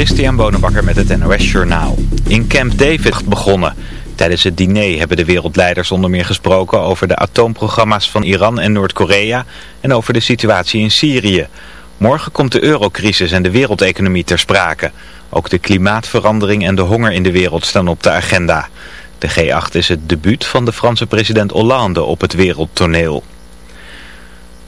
Christian Bonenbakker met het NOS Journaal. In Camp David begonnen. Tijdens het diner hebben de wereldleiders onder meer gesproken over de atoomprogramma's van Iran en Noord-Korea en over de situatie in Syrië. Morgen komt de eurocrisis en de wereldeconomie ter sprake. Ook de klimaatverandering en de honger in de wereld staan op de agenda. De G8 is het debuut van de Franse president Hollande op het wereldtoneel.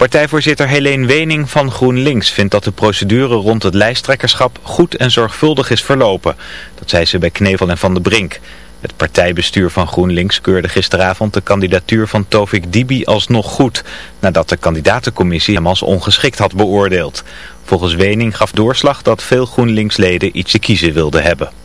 Partijvoorzitter Helene Wening van GroenLinks vindt dat de procedure rond het lijsttrekkerschap goed en zorgvuldig is verlopen. Dat zei ze bij Knevel en Van de Brink. Het partijbestuur van GroenLinks keurde gisteravond de kandidatuur van Tovik Dibi alsnog goed, nadat de kandidatencommissie hem als ongeschikt had beoordeeld. Volgens Wening gaf doorslag dat veel GroenLinks-leden iets te kiezen wilden hebben.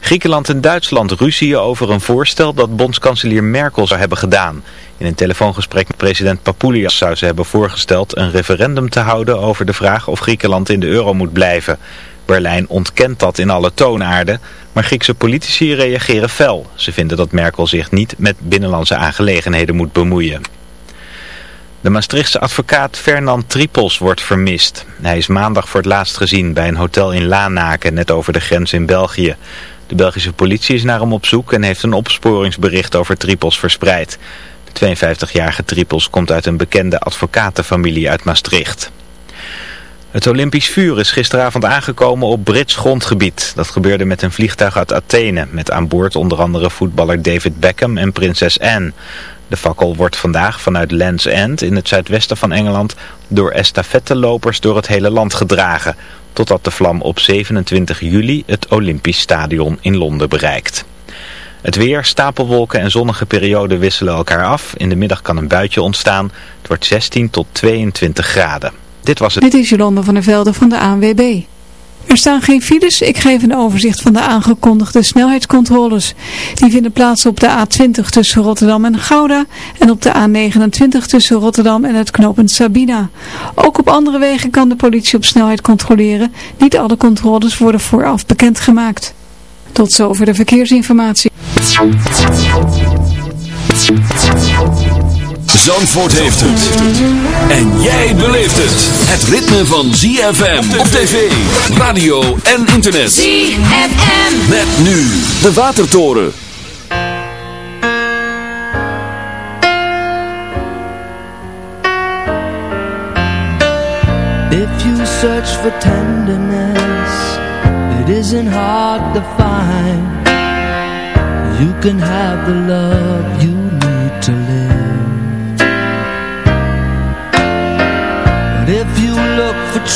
Griekenland en Duitsland ruzien over een voorstel dat bondskanselier Merkel zou hebben gedaan. In een telefoongesprek met president Papoulias zou ze hebben voorgesteld een referendum te houden over de vraag of Griekenland in de euro moet blijven. Berlijn ontkent dat in alle toonaarden, maar Griekse politici reageren fel. Ze vinden dat Merkel zich niet met binnenlandse aangelegenheden moet bemoeien. De Maastrichtse advocaat Fernand Tripels wordt vermist. Hij is maandag voor het laatst gezien bij een hotel in Lanaken, net over de grens in België. De Belgische politie is naar hem op zoek en heeft een opsporingsbericht over Tripels verspreid. De 52-jarige Tripels komt uit een bekende advocatenfamilie uit Maastricht. Het Olympisch vuur is gisteravond aangekomen op Brits grondgebied. Dat gebeurde met een vliegtuig uit Athene, met aan boord onder andere voetballer David Beckham en prinses Anne. De fakkel wordt vandaag vanuit Land's End in het zuidwesten van Engeland door estafettelopers door het hele land gedragen, totdat de vlam op 27 juli het Olympisch Stadion in Londen bereikt. Het weer, stapelwolken en zonnige perioden wisselen elkaar af. In de middag kan een buitje ontstaan. Het wordt 16 tot 22 graden. Dit was het. Dit is Jolanda van der Velde van de ANWB. Er staan geen files. Ik geef een overzicht van de aangekondigde snelheidscontroles. Die vinden plaats op de A20 tussen Rotterdam en Gouda en op de A29 tussen Rotterdam en het knooppunt Sabina. Ook op andere wegen kan de politie op snelheid controleren. Niet alle controles worden vooraf bekendgemaakt. Tot zover de verkeersinformatie. Zandvoort heeft het. En jij beleeft het. Het ritme van ZFM op tv, radio en internet. ZFM. Met nu de Watertoren. If you search for tenderness, it isn't hard to find. You can have the love you need to live.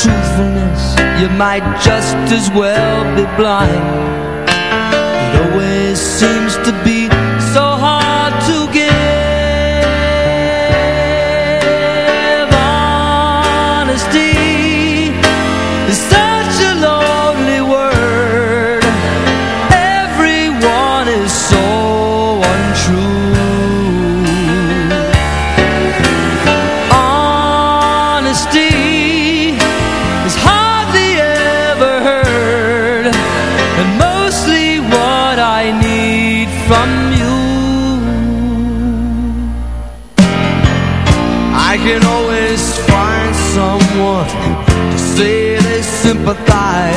Truthfulness, you might just as well be blind. It always seems to be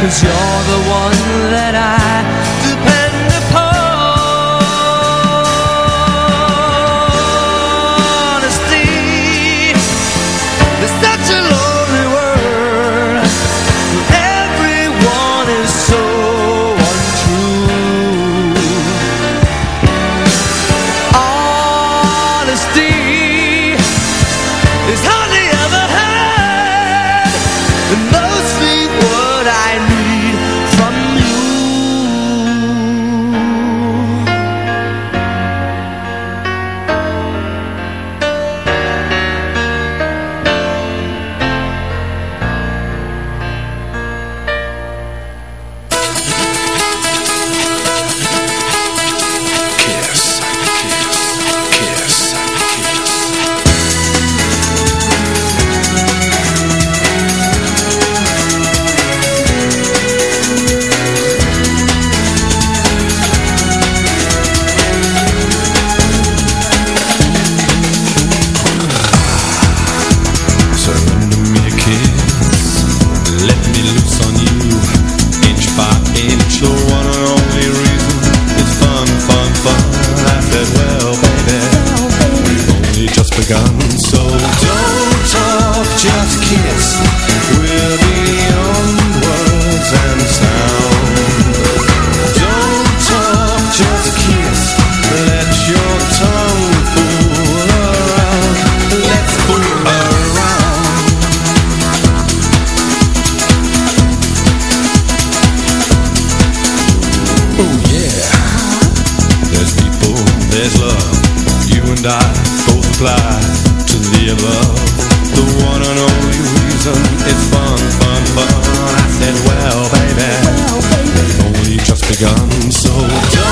Cause you're the one that I fun, fun, fun I said, well, baby, well, baby. Only just begun, so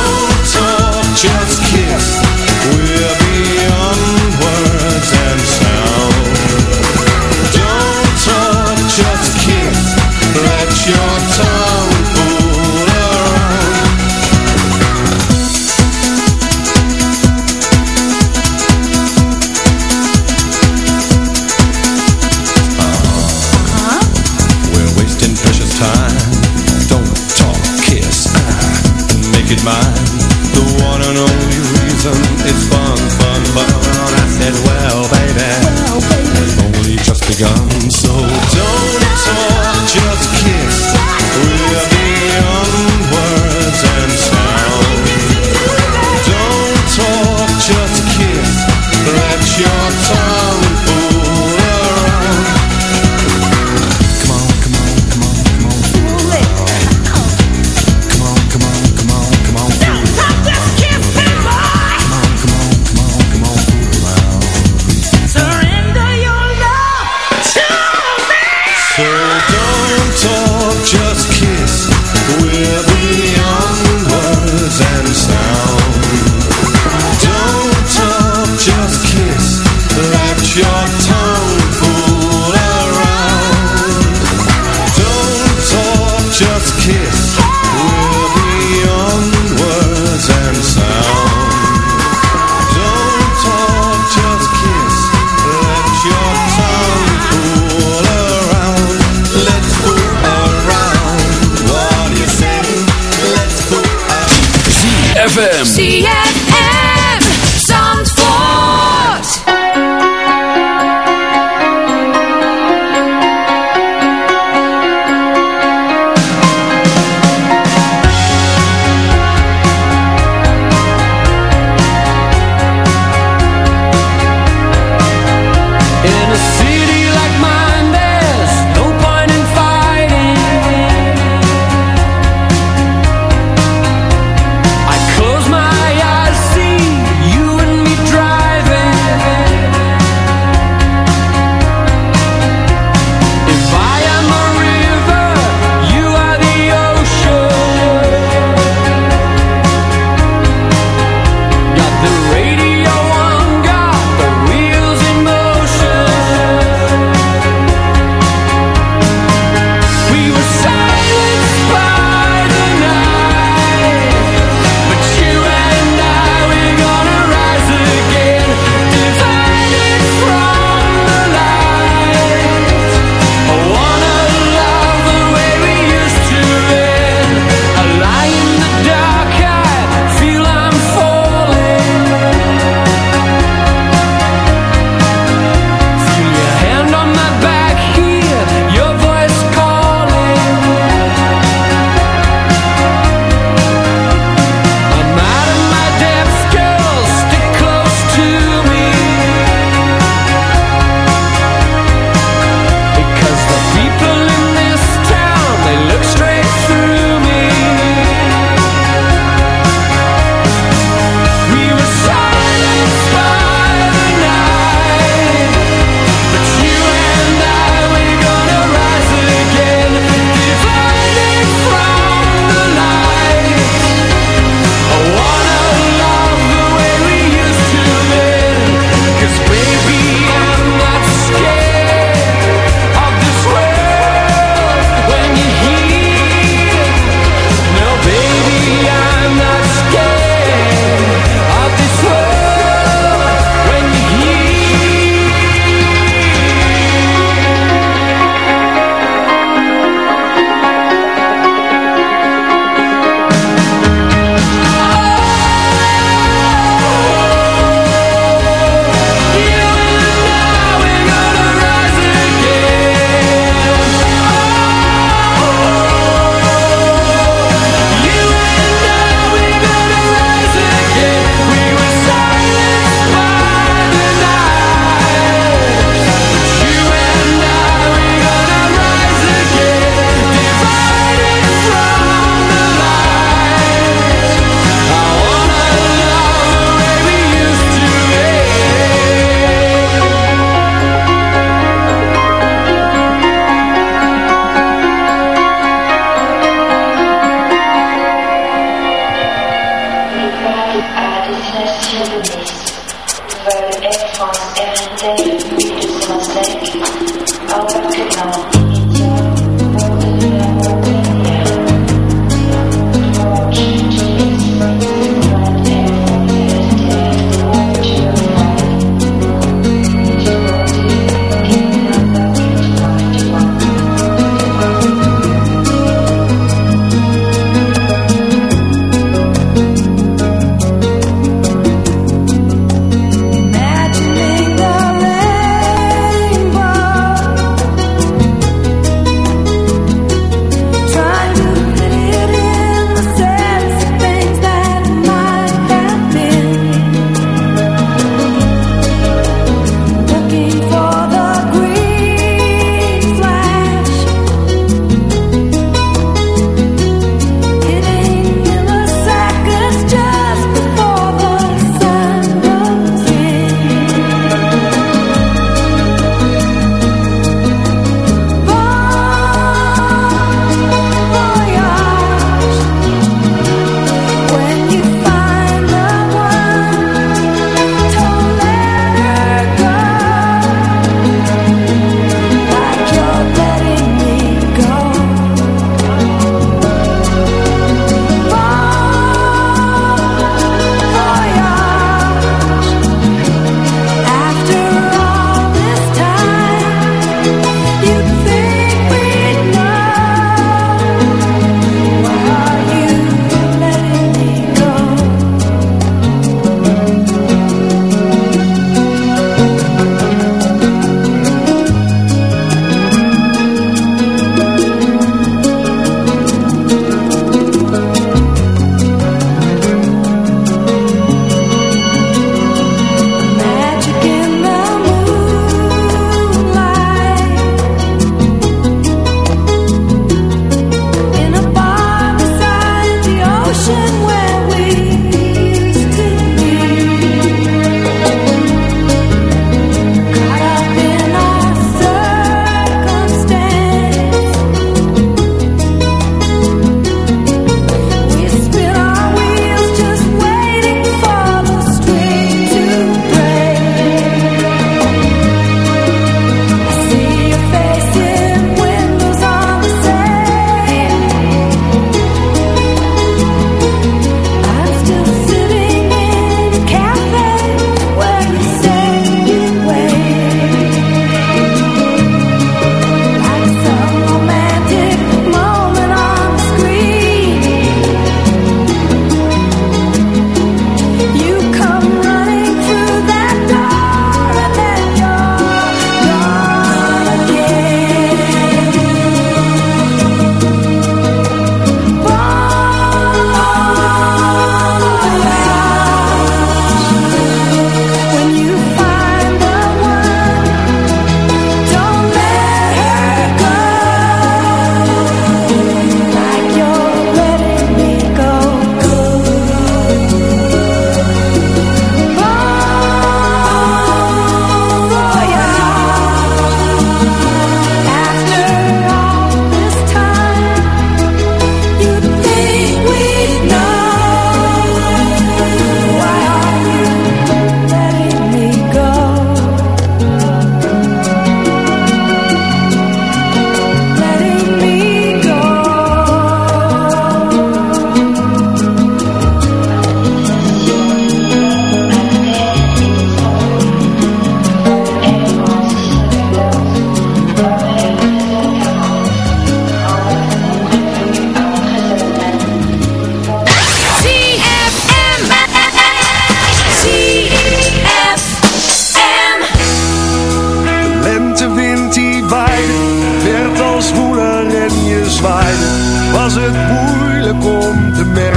really fell for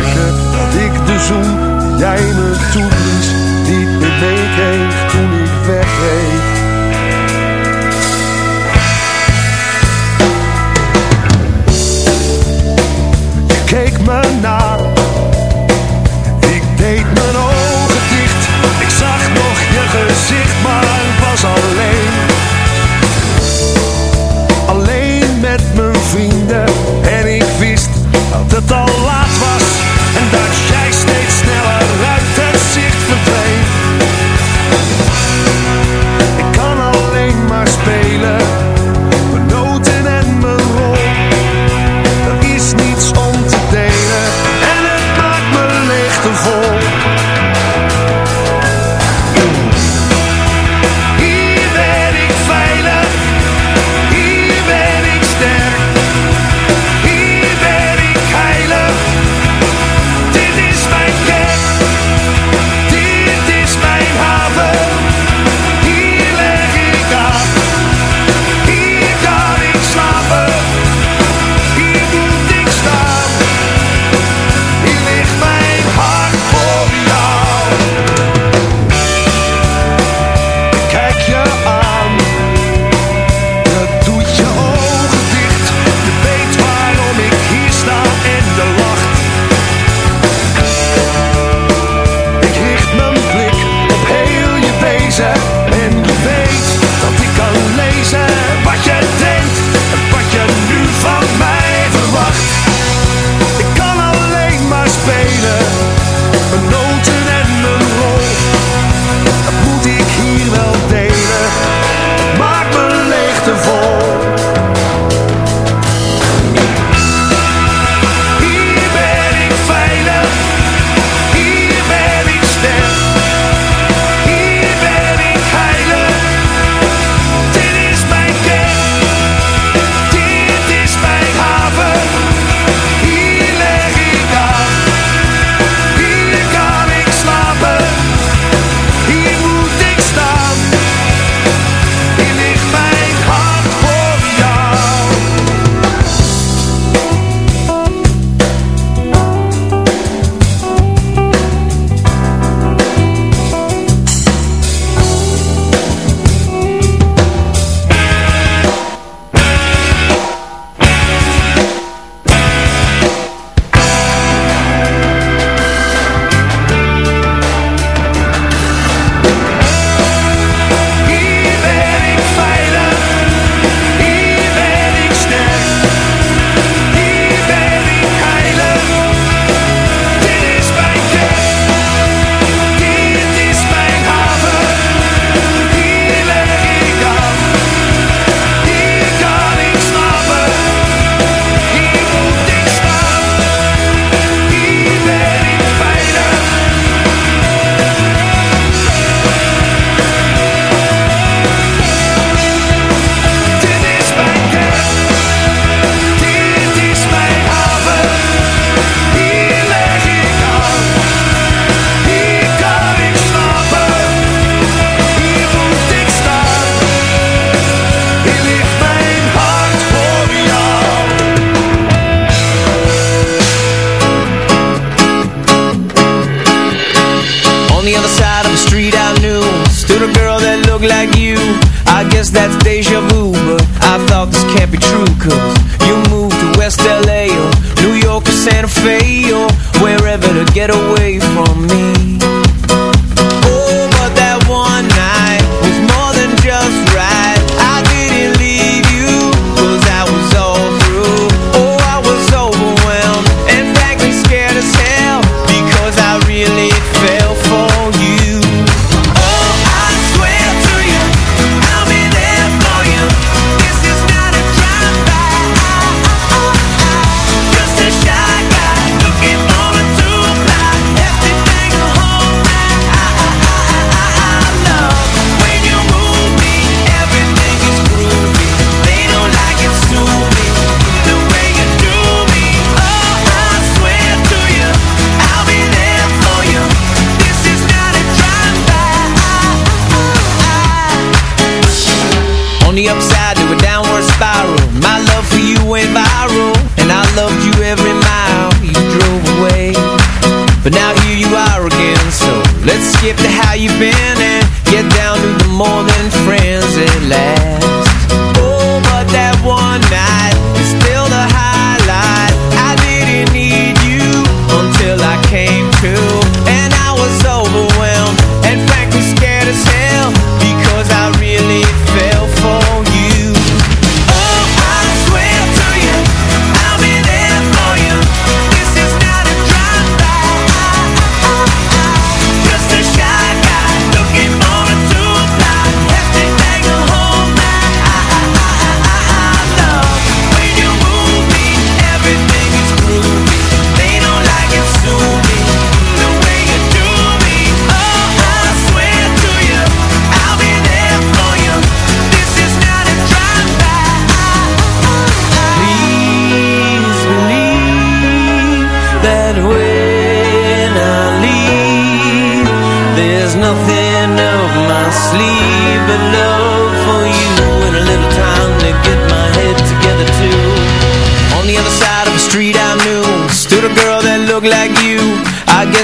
you. Oh, I swear Like.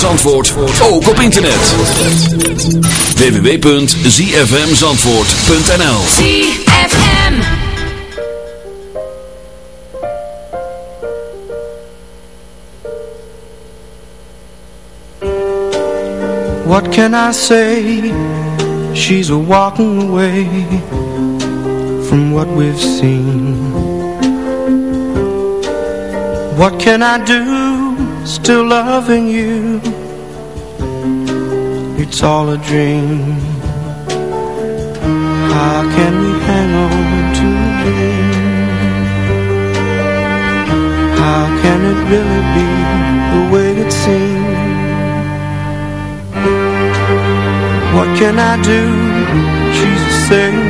Zandvoort ook op internet. www.zfmzandvoort.nl ZFM What can I say? She's walking away From what we've seen What can I do? still loving you. It's all a dream. How can we hang on to a dream How can it really be the way it seems? What can I do, Jesus said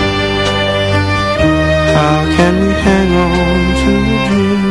How can we hang on to the dream?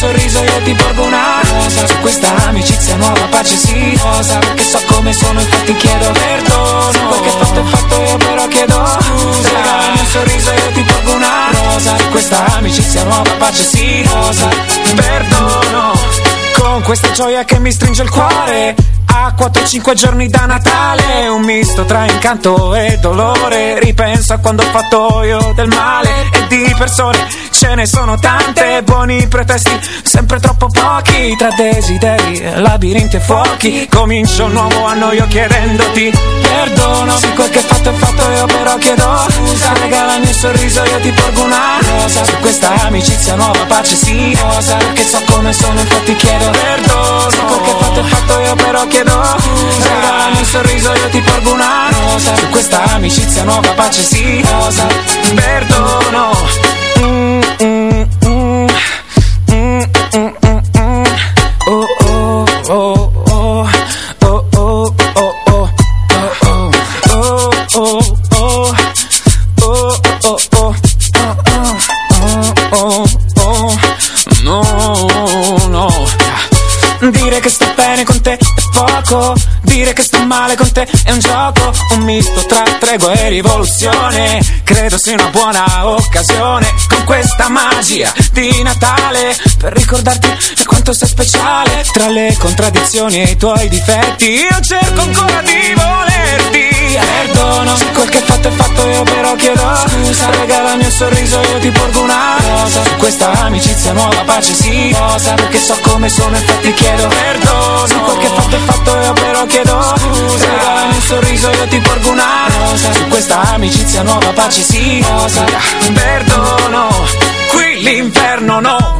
Sorriso io ti porgo una rosa. Su questa amicizia nuova pace sì Rosa perché so come sono infatti chiedo perdono. Se quel che fatto è fatto io però chiedo Scusa. Regalami un sorriso io ti porgo una rosa. Su questa amicizia nuova pace sì Rosa perdono. Con questa gioia che mi stringe il cuore. A 4-5 giorni da Natale Un misto tra incanto e dolore. Ripenso a quando ho fatto io del male E di persone ce ne sono tante. Buoni pretesti, sempre troppo pochi. Tra desideri, labirinti e fuochi. Comincio un nuovo anno io chiedendoti Perdono. Se quel che fatto è fatto io però chiedo Scusa. Regalami un sorriso io ti porgo una rosa. Su questa amicizia nuova pace sì Rosa Perché so come sono infatti chiedo perdono. Se quel che fatto è fatto io però chiedo Scusa. Regalami un sorriso io ti porgo una rosa. Su questa amicizia nuova pace sì Rosa Perdono Dire che sto bene con te è poco. Dire che sto male con te è un gioco misto tra tregua e rivoluzione. Credo sia una buona occasione Con questa magia di Natale Per ricordarti quanto sei speciale Tra le contraddizioni e i tuoi difetti. Io cerco ancora di volerti. Perdono Se quel che fatto è fatto io però chiedo Scusa. Regala il mio sorriso io ti porgo una rosa. Su questa amicizia nuova pace sì. Rosa Perché so come sono infatti chiedo Perdono. Se quel che fatto è fatto io però chiedo Scusa. Regala il mio sorriso io ti porgo una rosa Su questa amicizia nuova pace sì. Rosa Perdono Qui l'inferno no,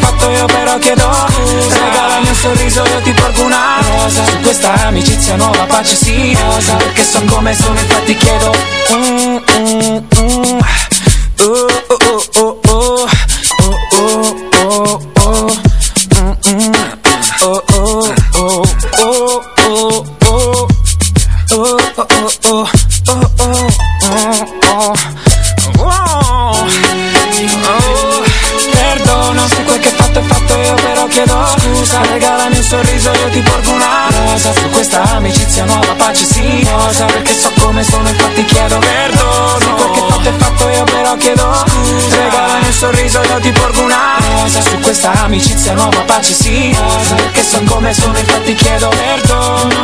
fatto io però chiedo Scusa Regala il mio sorriso io ti porgo una rosa. Su questa amicizia nuova pace sì osa Perché so come sono infatti chiedo. Mm, mm, mm. Uh, uh, uh, io ti porgo una rosa. Su questa amicizia nuova pace sì. Rosa perché so come sono infatti chiedo perdono